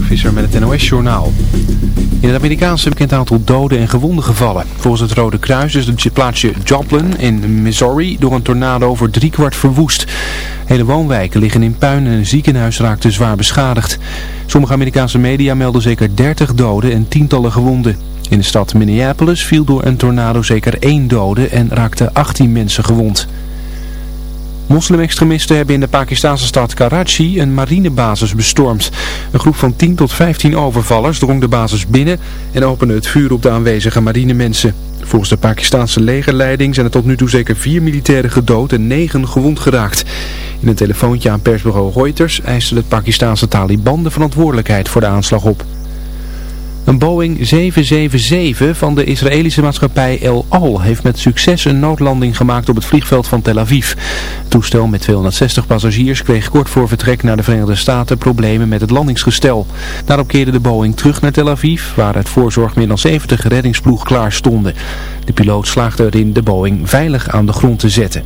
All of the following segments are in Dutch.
Mark Visser met het NOS Journaal. In het Amerikaanse bekend aantal doden en gewonden gevallen. Volgens het Rode Kruis is het plaatsje Joplin in Missouri door een tornado voor driekwart verwoest. Hele woonwijken liggen in puin en een ziekenhuis raakte zwaar beschadigd. Sommige Amerikaanse media melden zeker 30 doden en tientallen gewonden. In de stad Minneapolis viel door een tornado zeker één dode en raakten 18 mensen gewond. Moslimextremisten hebben in de Pakistanse stad Karachi een marinebasis bestormd. Een groep van 10 tot 15 overvallers drong de basis binnen en opende het vuur op de aanwezige marinemensen. Volgens de Pakistanse legerleiding zijn er tot nu toe zeker vier militairen gedood en negen gewond geraakt. In een telefoontje aan persbureau Reuters eiste het Pakistanse Taliban de verantwoordelijkheid voor de aanslag op. Een Boeing 777 van de Israëlische maatschappij El Al heeft met succes een noodlanding gemaakt op het vliegveld van Tel Aviv. Het toestel met 260 passagiers kreeg kort voor vertrek naar de Verenigde Staten problemen met het landingsgestel. Daarop keerde de Boeing terug naar Tel Aviv, waar het voorzorg meer dan 70 reddingsploeg klaar stonden. De piloot slaagde erin de Boeing veilig aan de grond te zetten.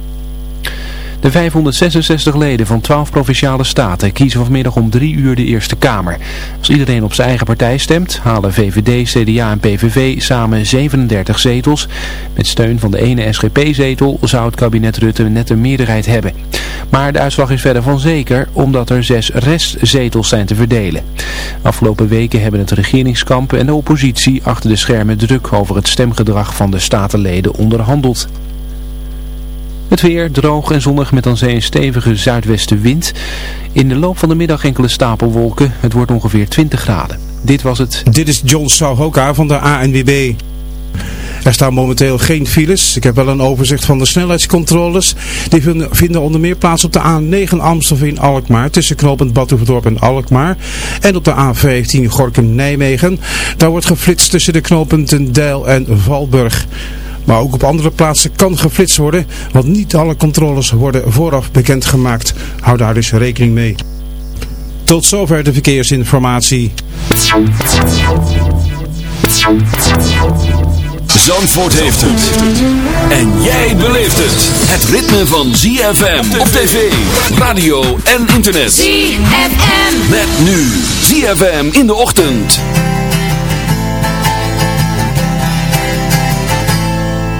De 566 leden van 12 provinciale staten kiezen vanmiddag om drie uur de Eerste Kamer. Als iedereen op zijn eigen partij stemt, halen VVD, CDA en PVV samen 37 zetels. Met steun van de ene SGP-zetel zou het kabinet Rutte net een meerderheid hebben. Maar de uitslag is verder van zeker, omdat er zes restzetels zijn te verdelen. Afgelopen weken hebben het regeringskamp en de oppositie achter de schermen druk over het stemgedrag van de statenleden onderhandeld. Het weer droog en zonnig met dan een stevige zuidwestenwind. In de loop van de middag enkele stapelwolken. Het wordt ongeveer 20 graden. Dit was het. Dit is John Souhoka van de ANWB. Er staan momenteel geen files. Ik heb wel een overzicht van de snelheidscontroles. Die vinden onder meer plaats op de A9 Amstelveen-Alkmaar tussen knooppunt Badhoevedorp en Alkmaar. En op de A15 Gorkum-Nijmegen. Daar wordt geflitst tussen de knooppunten Deil en Valburg. Maar ook op andere plaatsen kan geflitst worden, want niet alle controles worden vooraf bekendgemaakt. Hou daar dus rekening mee. Tot zover de verkeersinformatie. Zandvoort heeft het. En jij beleeft het. Het ritme van ZFM op tv, radio en internet. ZFM. Met nu ZFM in de ochtend.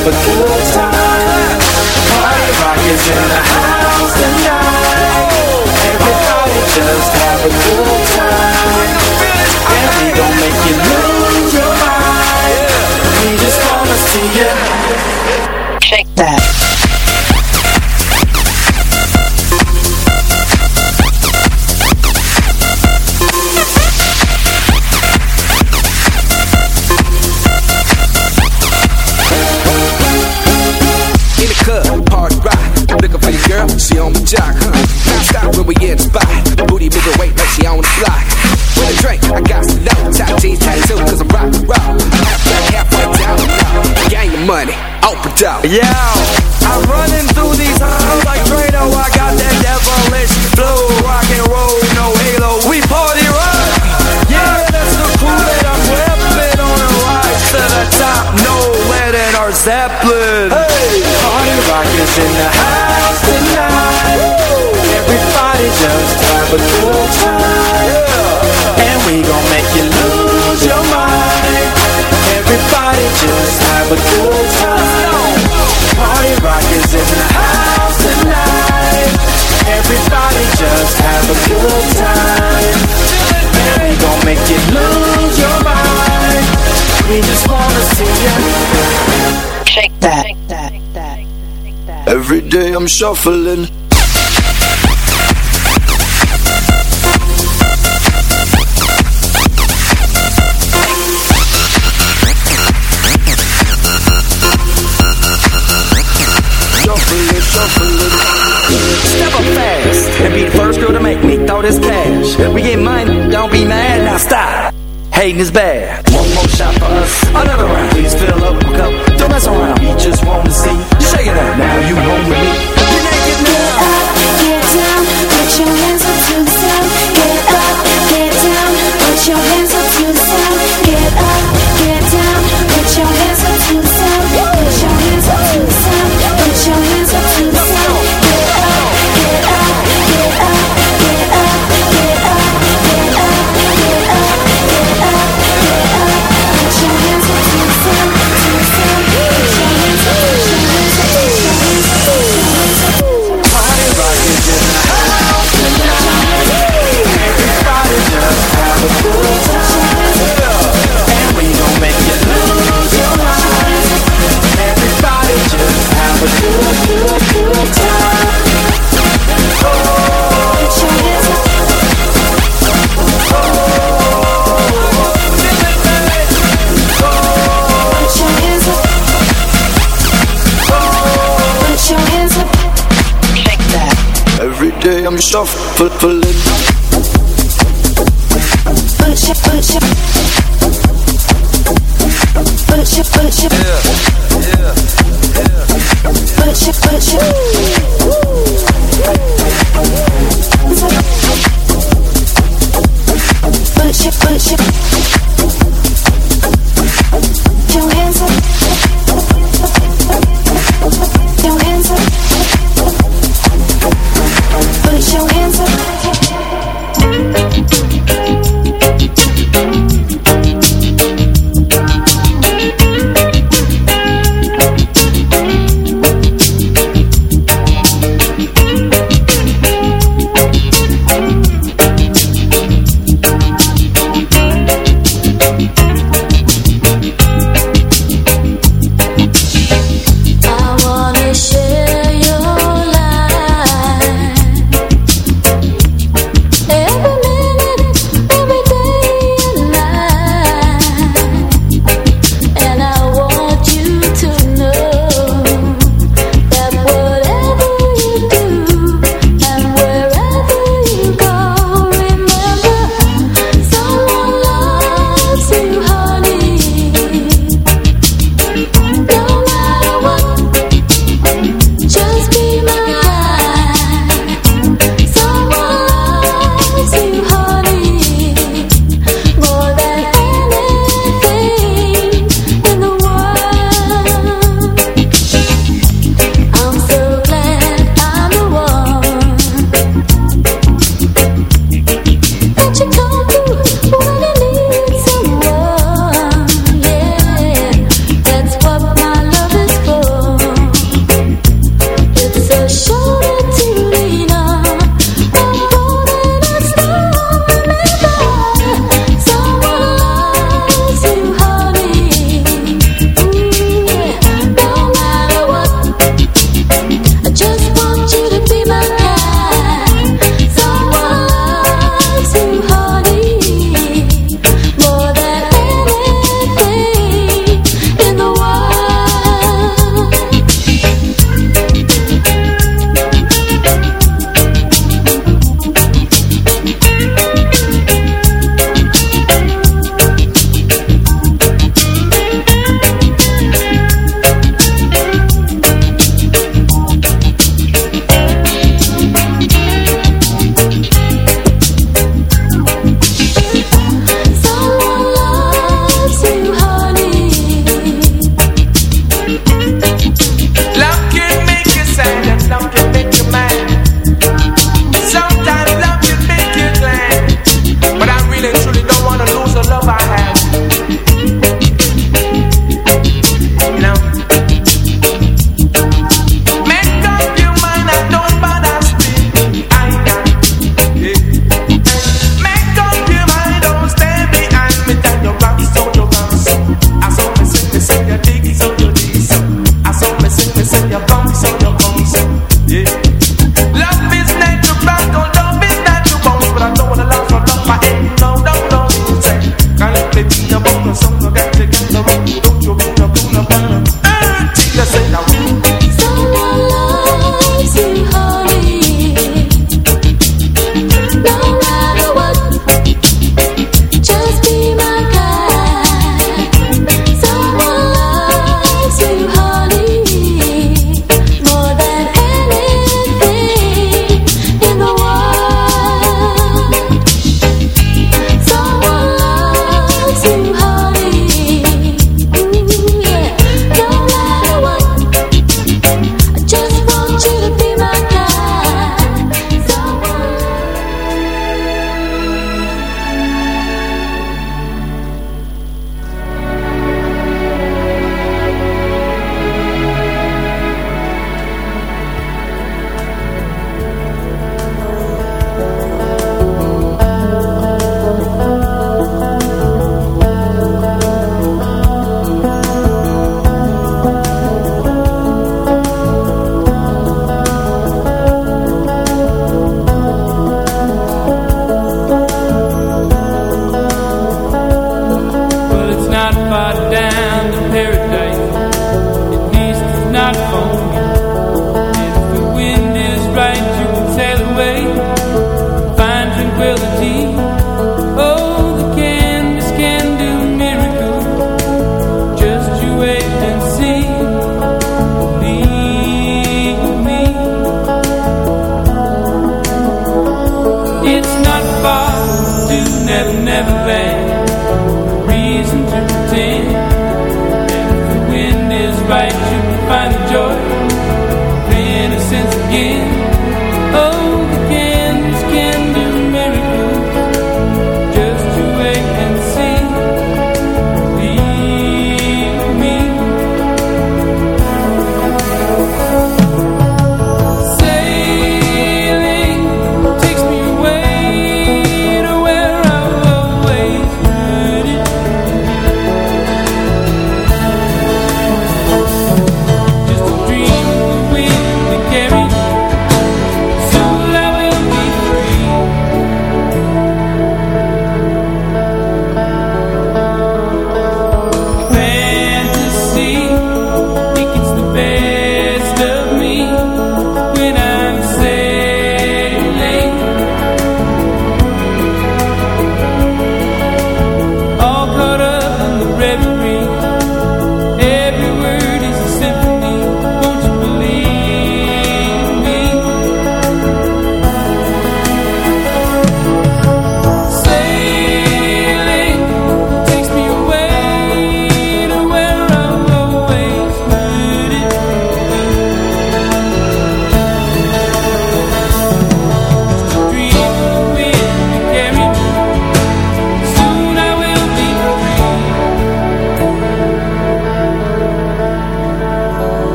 have a good time. Party rock is in the house tonight. Yeah. Make you lose your mind. We just wanna see you. Shake that. Every day I'm shuffling. Shuffling, shuffling. Step up fast and be the first girl to make me throw this cash. We get money, don't Hating is bad. One more shot for us, another round. Please fill up a cup, don't mess around. We just want to see shake it out. Now you home with me. You're naked now. Get down, put your hands up to the sound. Get up, get down, put your hands stoff ver verlicht. Puntje, puntje. Puntje, puntje. Yeah, yeah, yeah.